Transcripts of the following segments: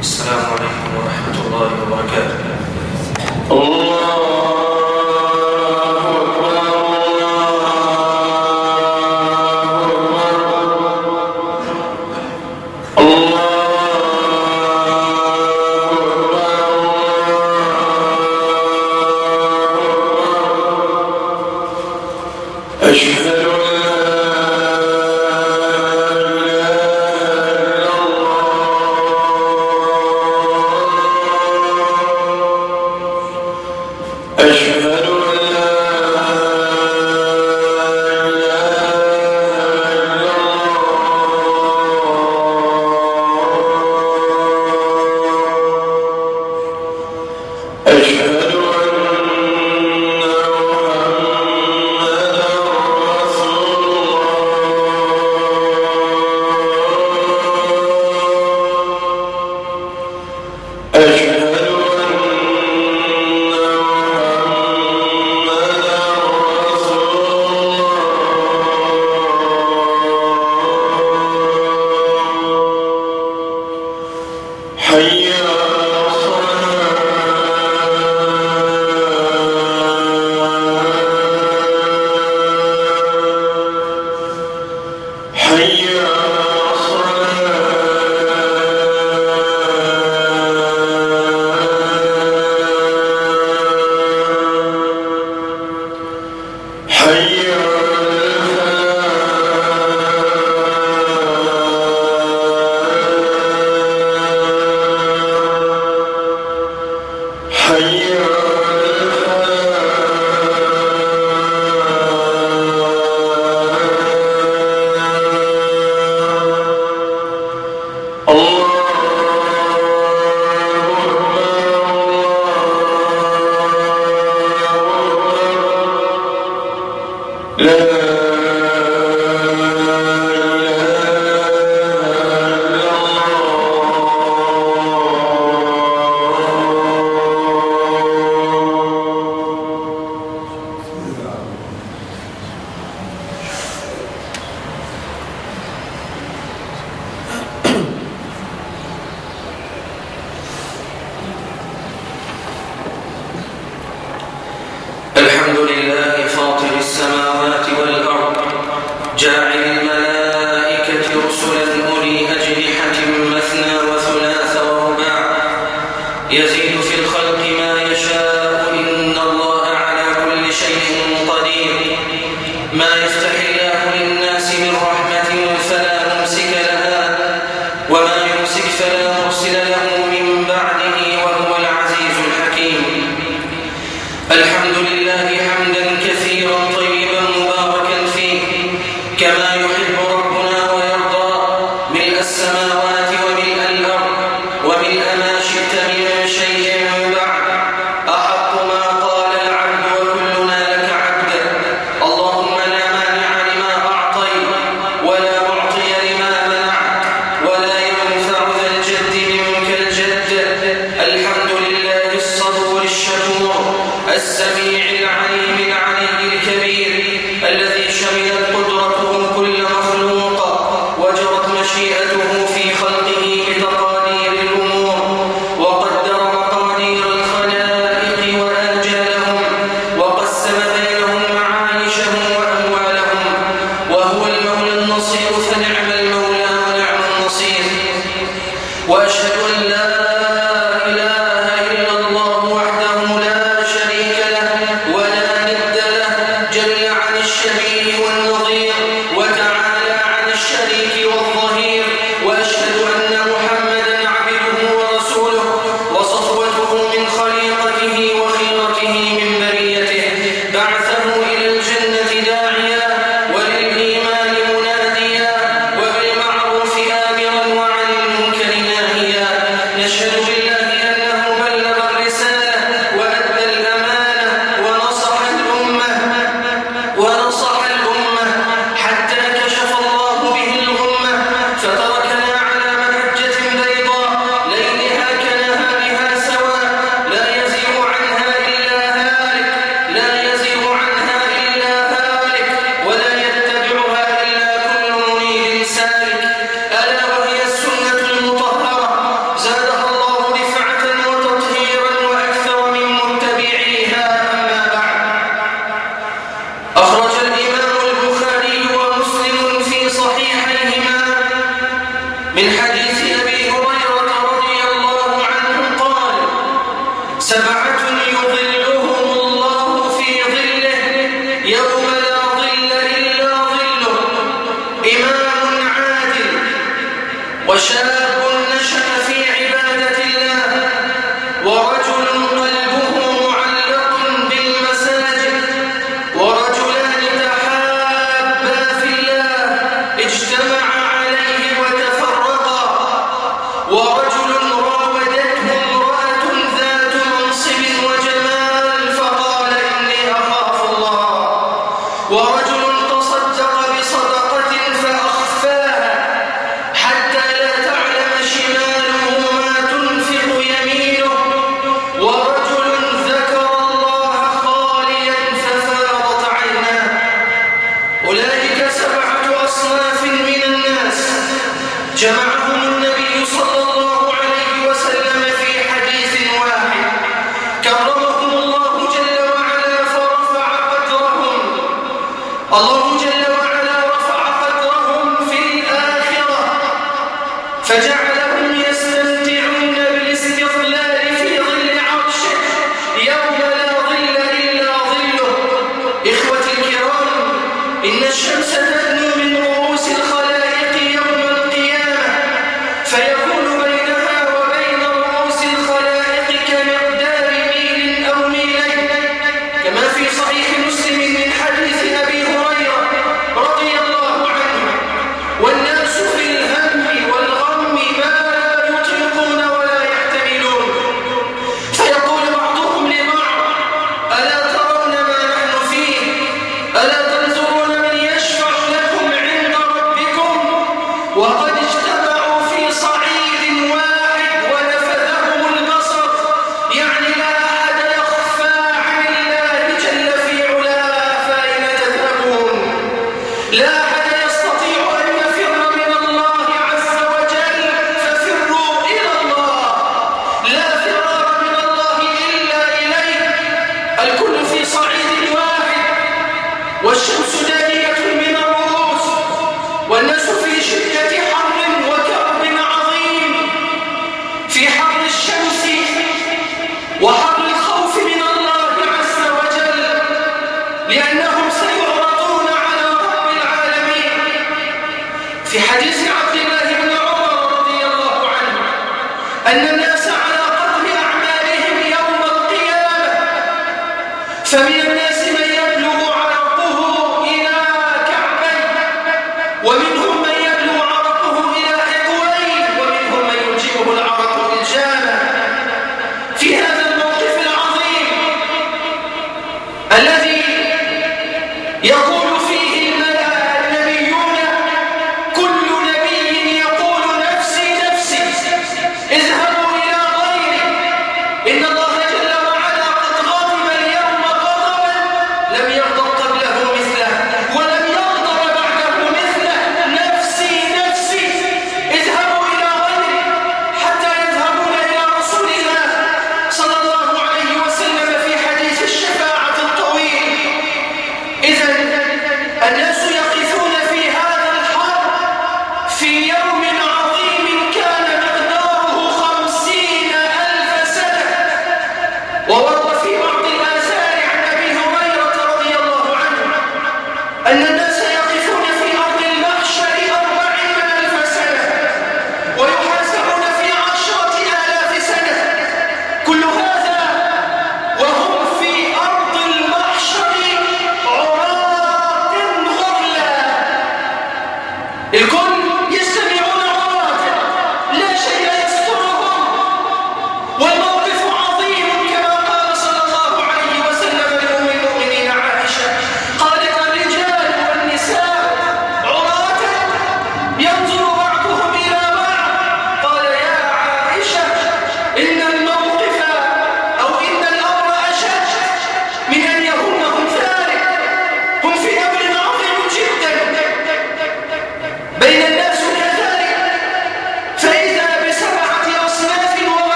السلام عليكم ورحمة الله وبركاته. أشهد السميع العليم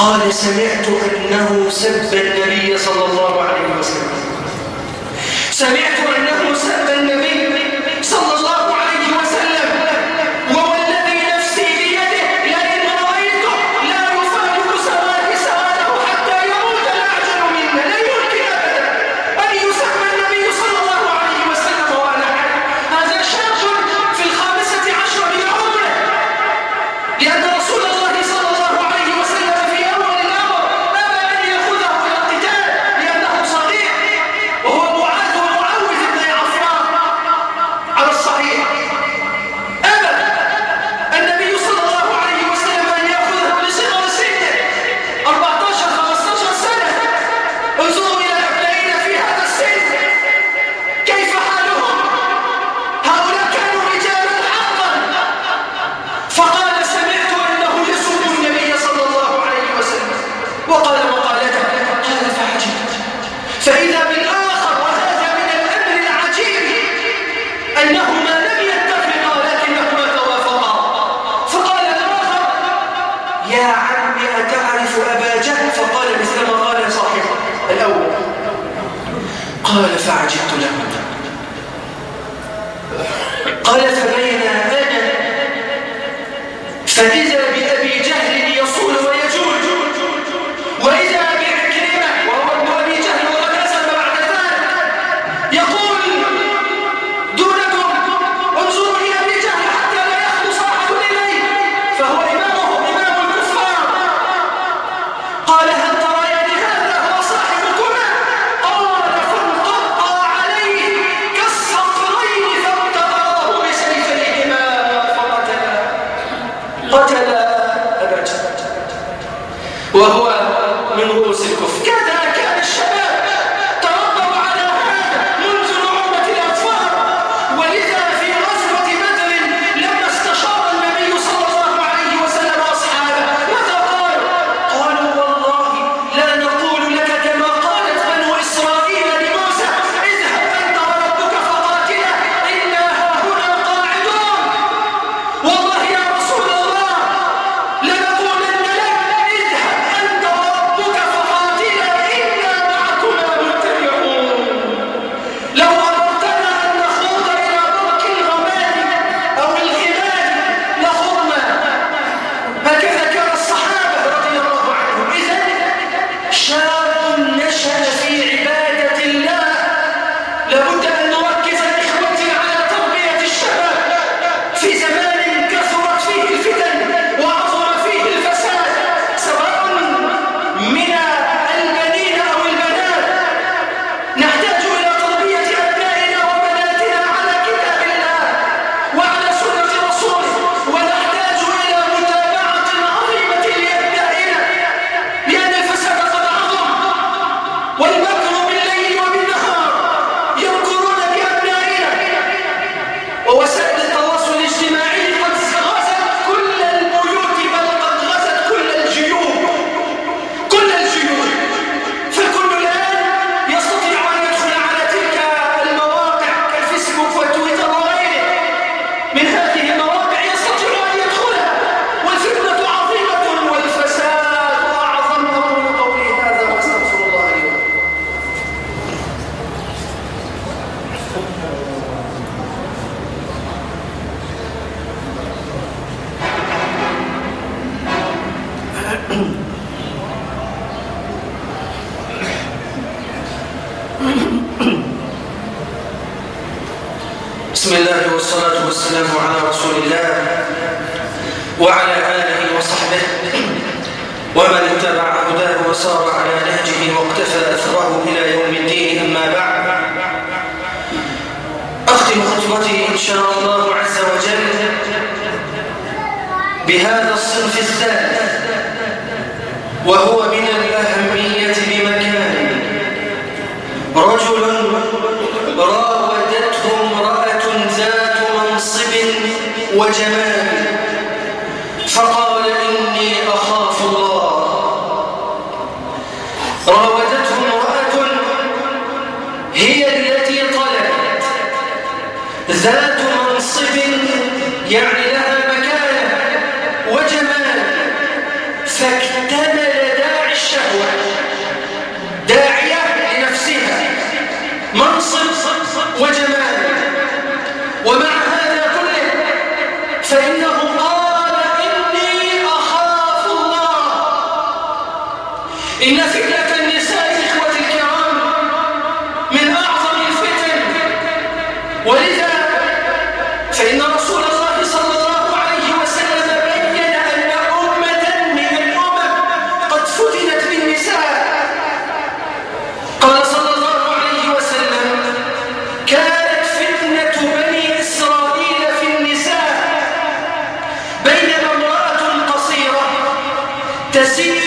قال سمعت أنه سب النبي صلى الله عليه وسلم. سمعت في الثاني وهو من الأهمية بمكانه. رجل راودته امرأة ذات منصب وجمال. تسير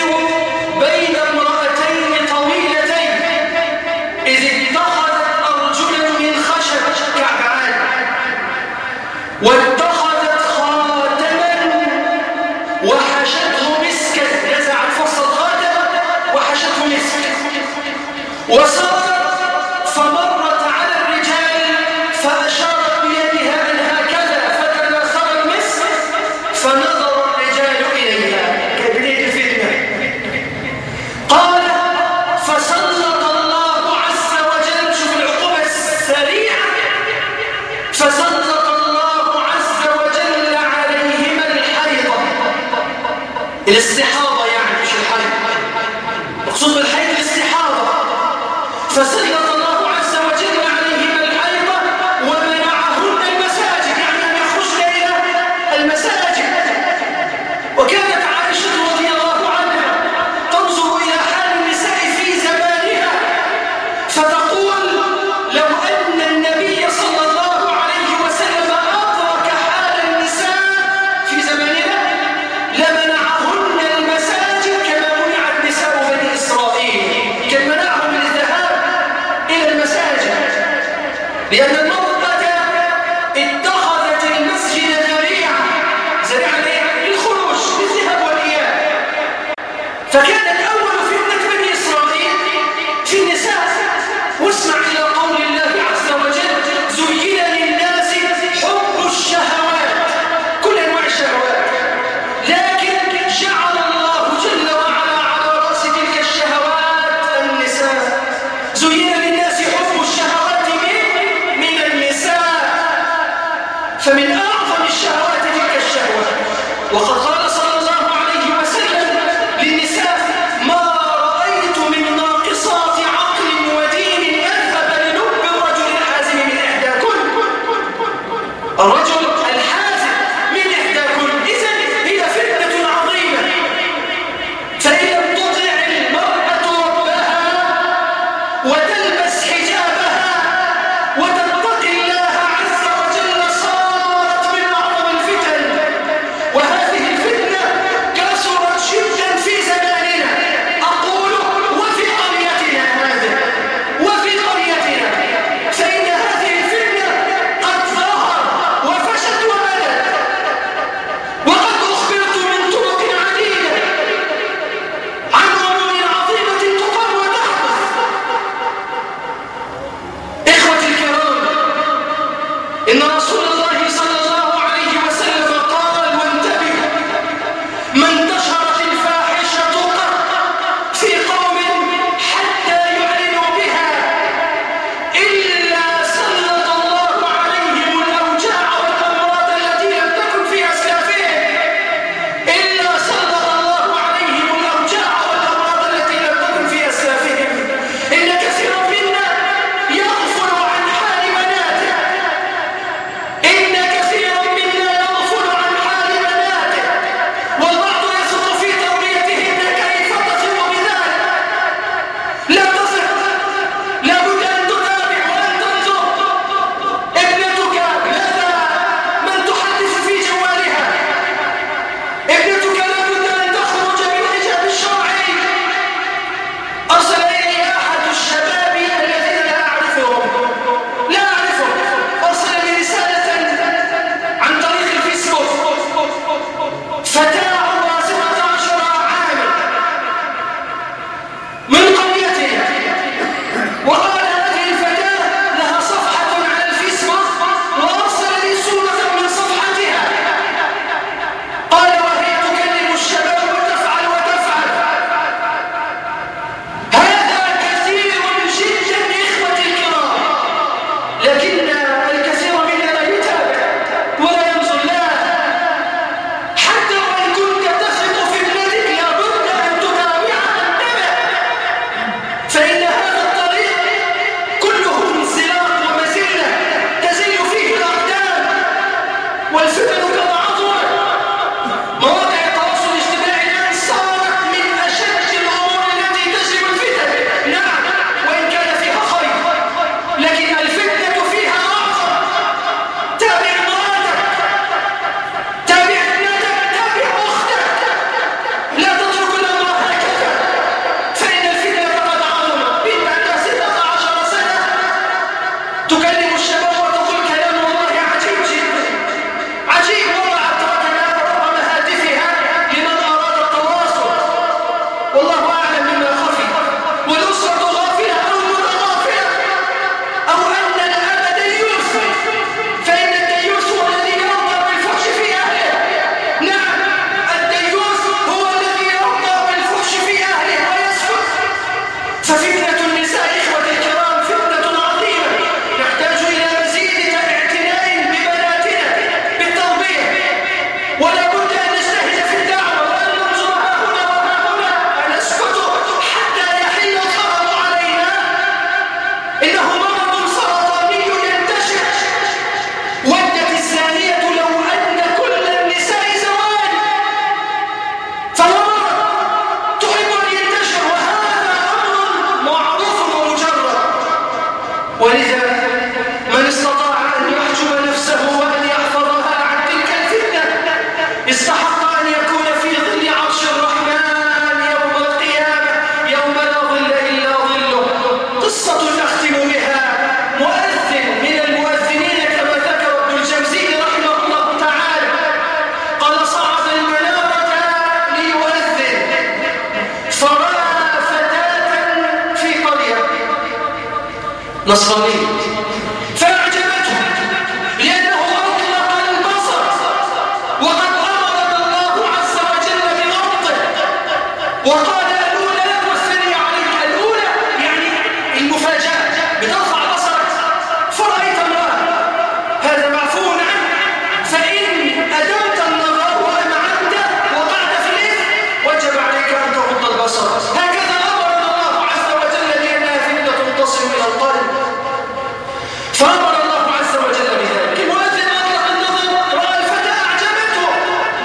فأمر الله عز وجل بذلك. المؤذن أطلق النظر رأى الفتاة أعجبته.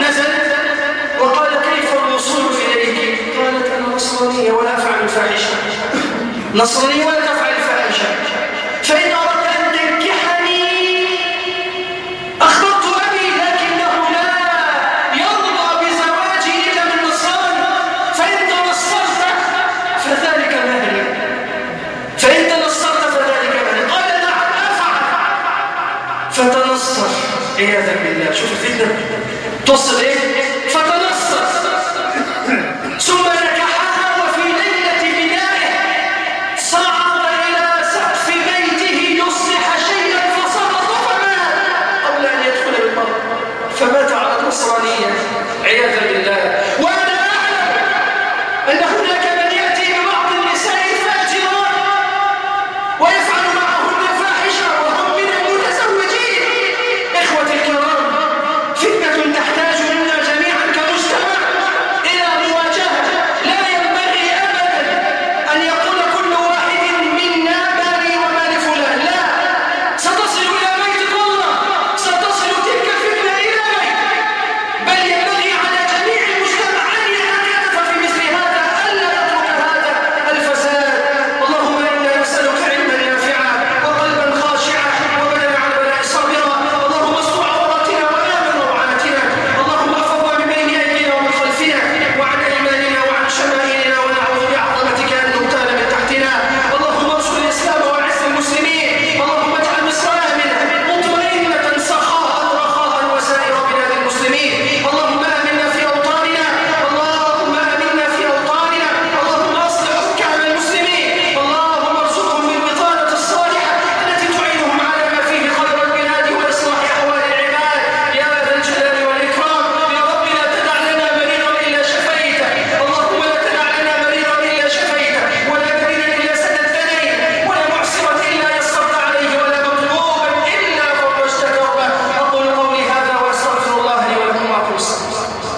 نزل. وقال كيف الوصول إليك؟ قالت أنا نصرانية ولا أفعل الفاحشة. نصرانية ولا عياذا بالله. شوف الفتنه تصل إيه